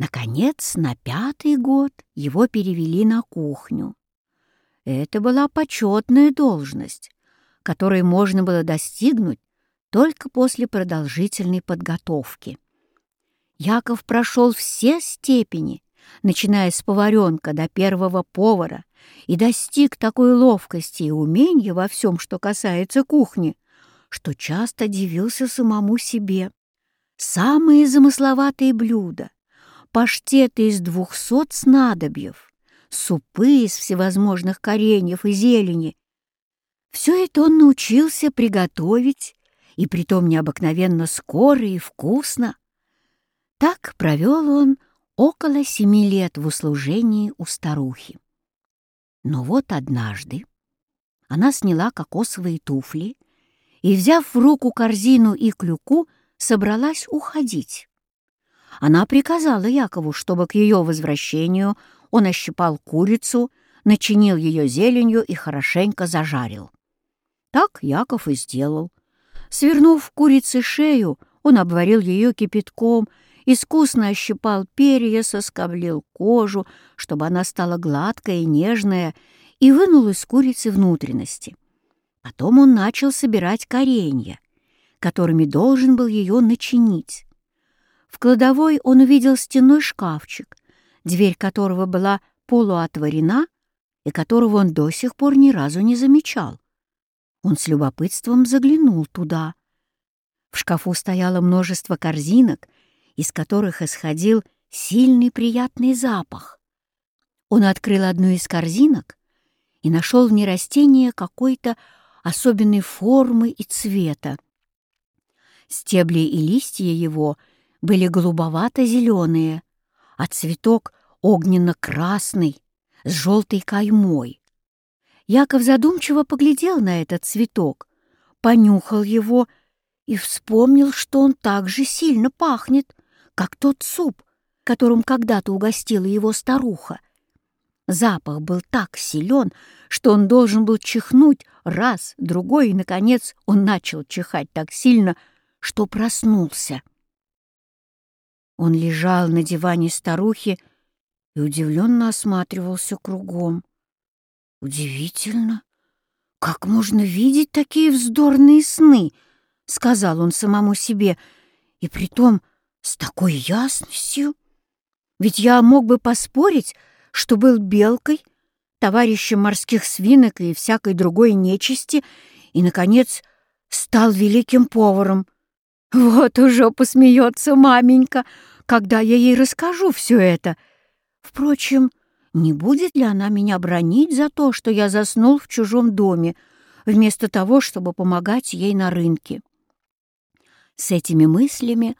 Наконец, на пятый год его перевели на кухню. Это была почетная должность, которой можно было достигнуть только после продолжительной подготовки. Яков прошел все степени, начиная с поваренка до первого повара, и достиг такой ловкости и умения во всем, что касается кухни, что часто дивился самому себе. Самые замысловатые блюда, паштеты из двухсот снадобьев, супы из всевозможных кореньев и зелени. Все это он научился приготовить, и притом необыкновенно скоро и вкусно. Так провел он около семи лет в услужении у старухи. Но вот однажды она сняла кокосовые туфли и, взяв в руку корзину и клюку, собралась уходить. Она приказала Якову, чтобы к ее возвращению он ощипал курицу, начинил ее зеленью и хорошенько зажарил. Так Яков и сделал. Свернув курице шею, он обварил ее кипятком, искусно ощипал перья, соскоблил кожу, чтобы она стала гладкая и нежная, и вынул из курицы внутренности. Потом он начал собирать коренья, которыми должен был ее начинить. В кладовой он увидел стенной шкафчик, дверь которого была полуотворена и которого он до сих пор ни разу не замечал. Он с любопытством заглянул туда. В шкафу стояло множество корзинок, из которых исходил сильный приятный запах. Он открыл одну из корзинок и нашел в ней растение какой-то особенной формы и цвета. Стебли и листья его — были голубовато-зеленые, а цветок огненно-красный с желтой каймой. Яков задумчиво поглядел на этот цветок, понюхал его и вспомнил, что он так же сильно пахнет, как тот суп, которым когда-то угостила его старуха. Запах был так силен, что он должен был чихнуть раз, другой, и, наконец, он начал чихать так сильно, что проснулся. Он лежал на диване старухи и удивленно осматривался кругом. «Удивительно! Как можно видеть такие вздорные сны?» — сказал он самому себе, и притом с такой ясностью. Ведь я мог бы поспорить, что был белкой, товарищем морских свинок и всякой другой нечисти, и, наконец, стал великим поваром. Вот уже посмеется маменька, когда я ей расскажу все это. Впрочем, не будет ли она меня бронить за то, что я заснул в чужом доме, вместо того, чтобы помогать ей на рынке? С этими мыслями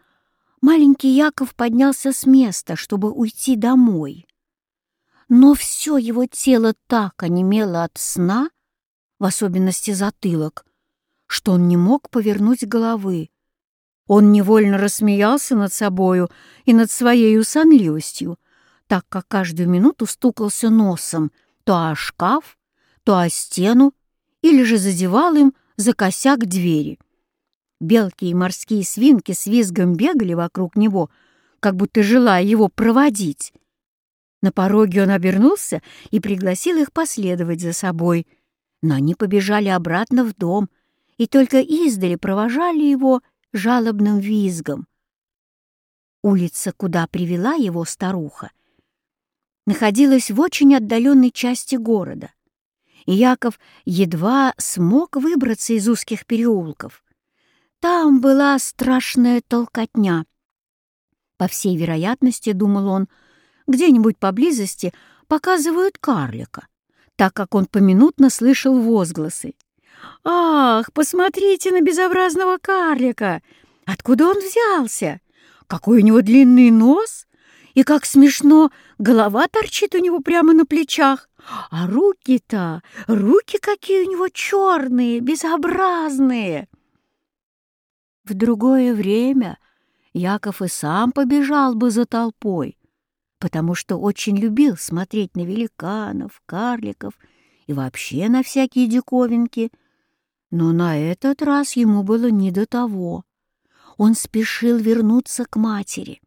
маленький Яков поднялся с места, чтобы уйти домой. Но все его тело так онемело от сна, в особенности затылок, что он не мог повернуть головы. Он невольно рассмеялся над собою и над своей сонливостью, так как каждую минуту стукался носом то о шкаф, то о стену, или же задевал им за косяк двери. Белки и морские свинки с визгом бегали вокруг него, как будто желая его проводить. На пороге он обернулся и пригласил их последовать за собой, но они побежали обратно в дом и только издали провожали его жалобным визгом. Улица, куда привела его старуха, находилась в очень отдаленной части города, и Яков едва смог выбраться из узких переулков. Там была страшная толкотня. По всей вероятности, думал он, где-нибудь поблизости показывают карлика, так как он поминутно слышал возгласы «Ах, посмотрите на безобразного карлика! Откуда он взялся? Какой у него длинный нос! И как смешно голова торчит у него прямо на плечах! А руки-то, руки какие у него черные, безобразные!» В другое время Яков и сам побежал бы за толпой, потому что очень любил смотреть на великанов, карликов и вообще на всякие диковинки — но на этот раз ему было не до того. Он спешил вернуться к матери.